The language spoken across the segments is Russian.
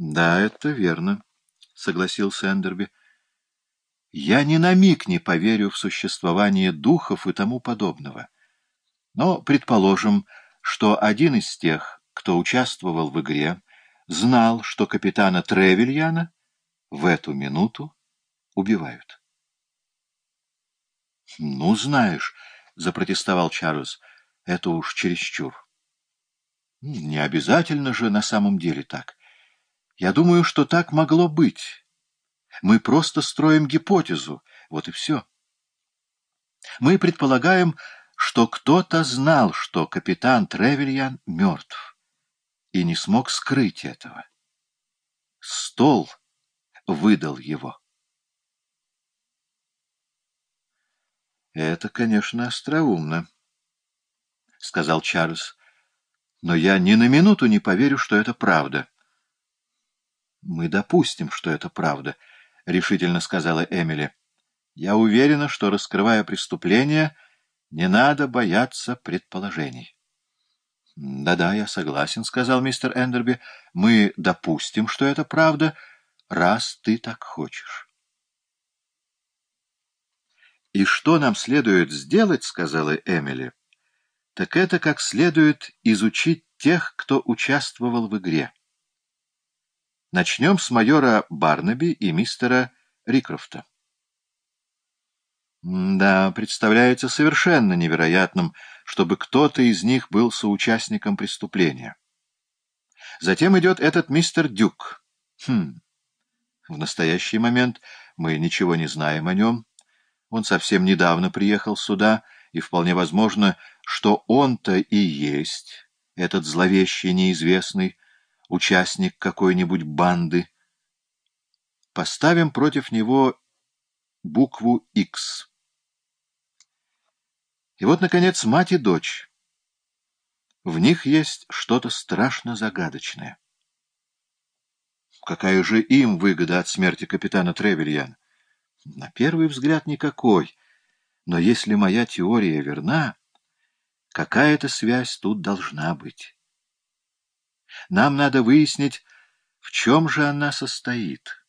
Да, это верно, — согласился Эндерби. Я ни на миг не поверю в существование духов и тому подобного. Но предположим, что один из тех, кто участвовал в игре, знал, что капитана Тревельяна в эту минуту убивают. — Ну, знаешь, — запротестовал Чарльз, — это уж чересчур. — Не обязательно же на самом деле так. Я думаю, что так могло быть. Мы просто строим гипотезу, вот и все. Мы предполагаем, что кто-то знал, что капитан Тревельян мертв, и не смог скрыть этого. Стол выдал его. «Это, конечно, остроумно», — сказал Чарльз. «Но я ни на минуту не поверю, что это правда». «Мы допустим, что это правда», — решительно сказала Эмили. «Я уверена, что, раскрывая преступление, не надо бояться предположений». «Да-да, я согласен», — сказал мистер Эндерби. «Мы допустим, что это правда, раз ты так хочешь». «И что нам следует сделать, — сказала Эмили, — так это как следует изучить тех, кто участвовал в игре». Начнем с майора Барнаби и мистера Рикрофта. Да, представляется совершенно невероятным, чтобы кто-то из них был соучастником преступления. Затем идет этот мистер Дюк. Хм. В настоящий момент мы ничего не знаем о нем. Он совсем недавно приехал сюда, и вполне возможно, что он-то и есть этот зловещий неизвестный, участник какой-нибудь банды. Поставим против него букву «Х». И вот, наконец, мать и дочь. В них есть что-то страшно загадочное. Какая же им выгода от смерти капитана Тревельяна? На первый взгляд никакой. Но если моя теория верна, какая-то связь тут должна быть. Нам надо выяснить, в чем же она состоит.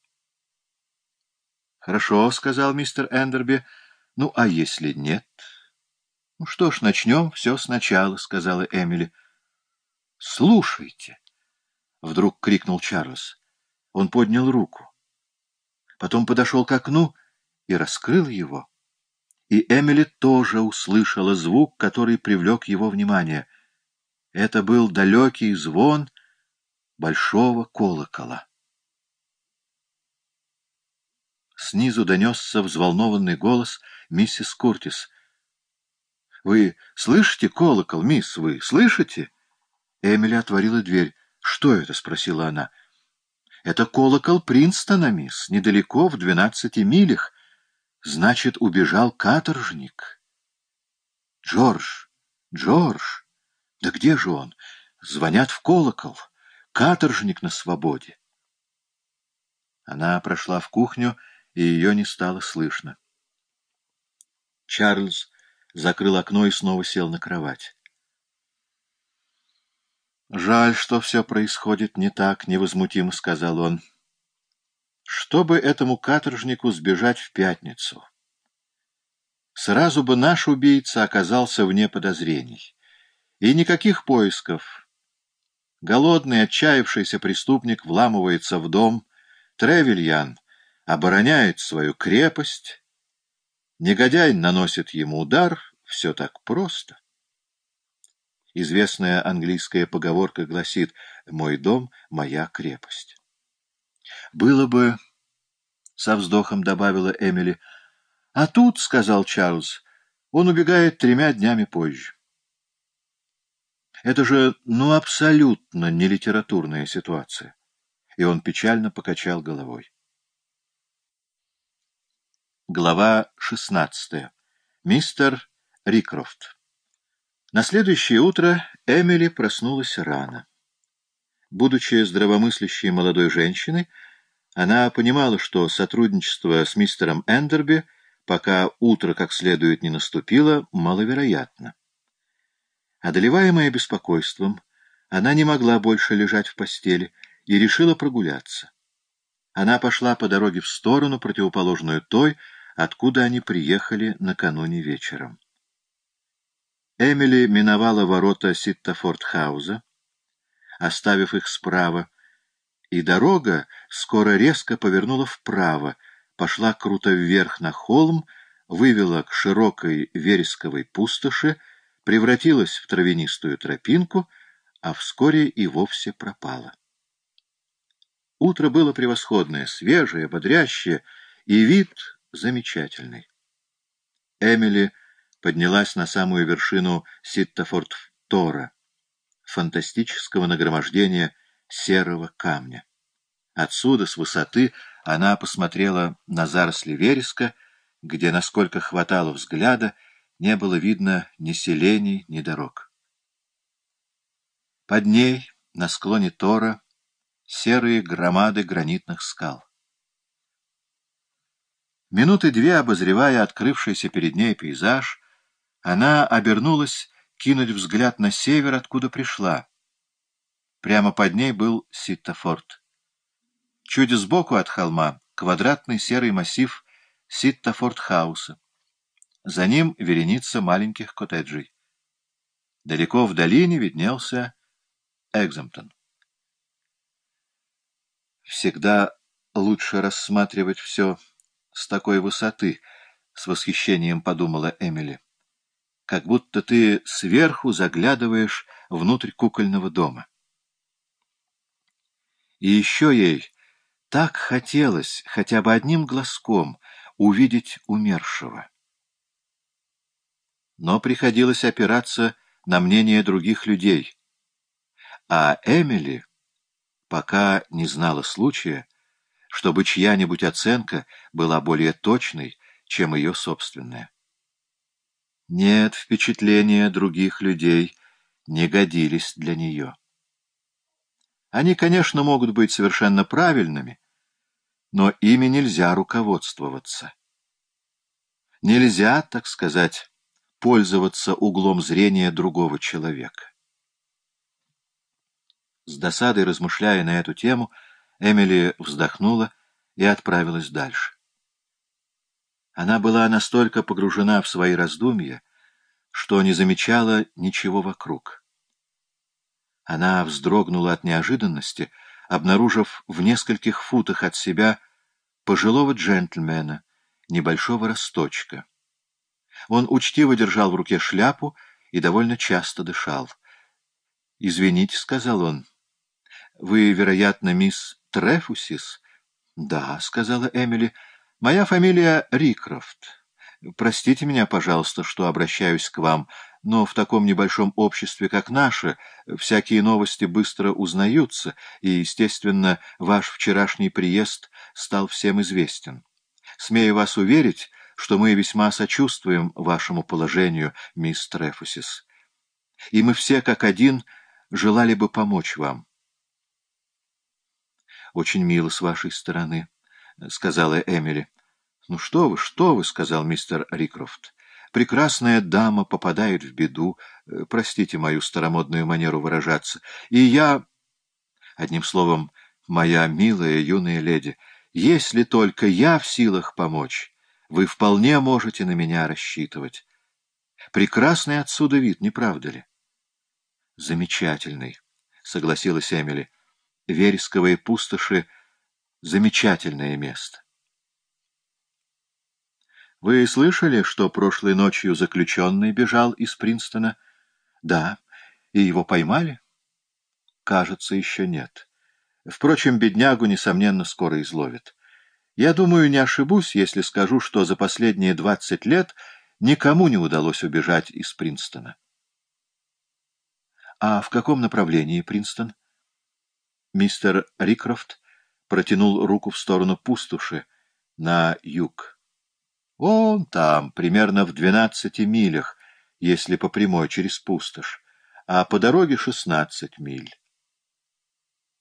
«Хорошо», — сказал мистер Эндерби. «Ну, а если нет?» «Ну что ж, начнем все сначала», — сказала Эмили. «Слушайте!» — вдруг крикнул Чарльз. Он поднял руку. Потом подошел к окну и раскрыл его. И Эмили тоже услышала звук, который привлек его внимание. Это был далекий звон большого колокола. Снизу донесся взволнованный голос миссис Куртис. — Вы слышите колокол, мисс? Вы слышите? Эмили отворила дверь. — Что это? — спросила она. — Это колокол Принстона, мисс, недалеко, в двенадцати милях. Значит, убежал каторжник. — Джордж! Джордж! Да где же он? Звонят в колокол. — Каторжник на свободе. Она прошла в кухню, и ее не стало слышно. Чарльз закрыл окно и снова сел на кровать. «Жаль, что все происходит не так», — невозмутимо сказал он. «Чтобы этому каторжнику сбежать в пятницу. Сразу бы наш убийца оказался вне подозрений. И никаких поисков, Голодный, отчаявшийся преступник вламывается в дом. Тревельян обороняет свою крепость. Негодяй наносит ему удар. Все так просто. Известная английская поговорка гласит «Мой дом — моя крепость». «Было бы...» — со вздохом добавила Эмили. «А тут, — сказал Чарльз, — он убегает тремя днями позже». Это же, ну, абсолютно не литературная ситуация. И он печально покачал головой. Глава 16. Мистер Рикрофт. На следующее утро Эмили проснулась рано. Будучи здравомыслящей молодой женщиной, она понимала, что сотрудничество с мистером Эндерби, пока утро как следует не наступило, маловероятно. Одолеваемая беспокойством, она не могла больше лежать в постели и решила прогуляться. Она пошла по дороге в сторону, противоположную той, откуда они приехали накануне вечером. Эмили миновала ворота Ситтафордхауза, оставив их справа, и дорога скоро резко повернула вправо, пошла круто вверх на холм, вывела к широкой вересковой пустоши, превратилась в травянистую тропинку, а вскоре и вовсе пропала. Утро было превосходное, свежее, бодрящее, и вид замечательный. Эмили поднялась на самую вершину Ситтафорд-Тора, фантастического нагромождения серого камня. Отсюда, с высоты, она посмотрела на заросли вереска, где, насколько хватало взгляда, не было видно ни селений, ни дорог. Под ней, на склоне Тора, серые громады гранитных скал. Минуты две, обозревая открывшийся перед ней пейзаж, она обернулась кинуть взгляд на север, откуда пришла. Прямо под ней был Ситтафорд. Чуть сбоку от холма квадратный серый массив Ситтафорд-хауса. За ним вереница маленьких коттеджей. Далеко в долине виднелся Экземптон. Всегда лучше рассматривать все с такой высоты, — с восхищением подумала Эмили как будто ты сверху заглядываешь внутрь кукольного дома. И еще ей так хотелось хотя бы одним глазком увидеть умершего. Но приходилось опираться на мнение других людей. А Эмили пока не знала случая, чтобы чья-нибудь оценка была более точной, чем ее собственная. Нет, впечатления других людей не годились для нее. Они, конечно, могут быть совершенно правильными, но ими нельзя руководствоваться. Нельзя, так сказать, пользоваться углом зрения другого человека. С досадой размышляя на эту тему, Эмили вздохнула и отправилась дальше. Она была настолько погружена в свои раздумья, что не замечала ничего вокруг. Она вздрогнула от неожиданности, обнаружив в нескольких футах от себя пожилого джентльмена, небольшого росточка. Он учтиво держал в руке шляпу и довольно часто дышал. «Извините», — сказал он, — «вы, вероятно, мисс Трефусис?» «Да», — сказала Эмили, — Моя фамилия Рикрофт. Простите меня, пожалуйста, что обращаюсь к вам, но в таком небольшом обществе, как наше, всякие новости быстро узнаются, и, естественно, ваш вчерашний приезд стал всем известен. Смею вас уверить, что мы весьма сочувствуем вашему положению, мисс Трефусис. И мы все, как один, желали бы помочь вам. Очень мило с вашей стороны. — сказала Эмили. — Ну что вы, что вы, — сказал мистер Рикрофт. — Прекрасная дама попадает в беду, простите мою старомодную манеру выражаться, и я... Одним словом, моя милая юная леди, если только я в силах помочь, вы вполне можете на меня рассчитывать. Прекрасный отсюда вид, не правда ли? — Замечательный, — согласилась Эмили. Вересковые пустоши — замечательное место. Вы слышали, что прошлой ночью заключенный бежал из Принстона? Да. И его поймали? Кажется, еще нет. Впрочем, беднягу, несомненно, скоро изловят. Я думаю, не ошибусь, если скажу, что за последние двадцать лет никому не удалось убежать из Принстона. А в каком направлении Принстон? Мистер Рикрофт протянул руку в сторону пустоши, на юг. Он там, примерно в двенадцати милях, если по прямой через пустошь, а по дороге шестнадцать миль.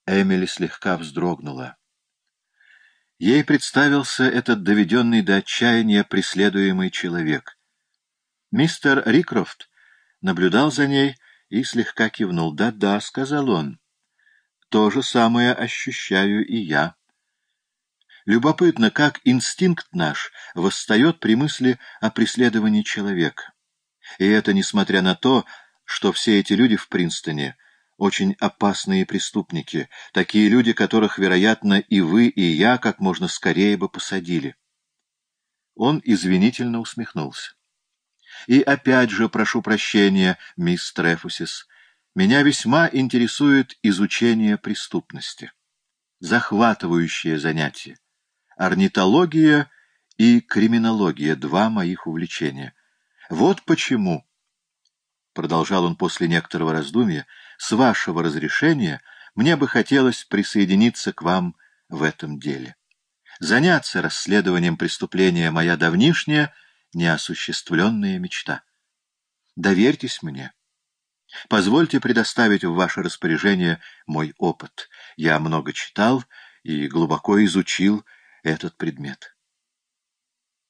Эмили слегка вздрогнула. Ей представился этот доведенный до отчаяния преследуемый человек. Мистер Рикрофт наблюдал за ней и слегка кивнул. «Да-да», — сказал он. то же самое ощущаю и я. Любопытно, как инстинкт наш восстает при мысли о преследовании человека. И это несмотря на то, что все эти люди в Принстоне очень опасные преступники, такие люди, которых, вероятно, и вы, и я как можно скорее бы посадили. Он извинительно усмехнулся. И опять же прошу прощения, мисс Трефусис, меня весьма интересует изучение преступности. Захватывающее занятие. Орнитология и криминология — два моих увлечения. Вот почему, — продолжал он после некоторого раздумья, — с вашего разрешения мне бы хотелось присоединиться к вам в этом деле. Заняться расследованием преступления — моя давнишняя, неосуществленная мечта. Доверьтесь мне. Позвольте предоставить в ваше распоряжение мой опыт. Я много читал и глубоко изучил этот предмет.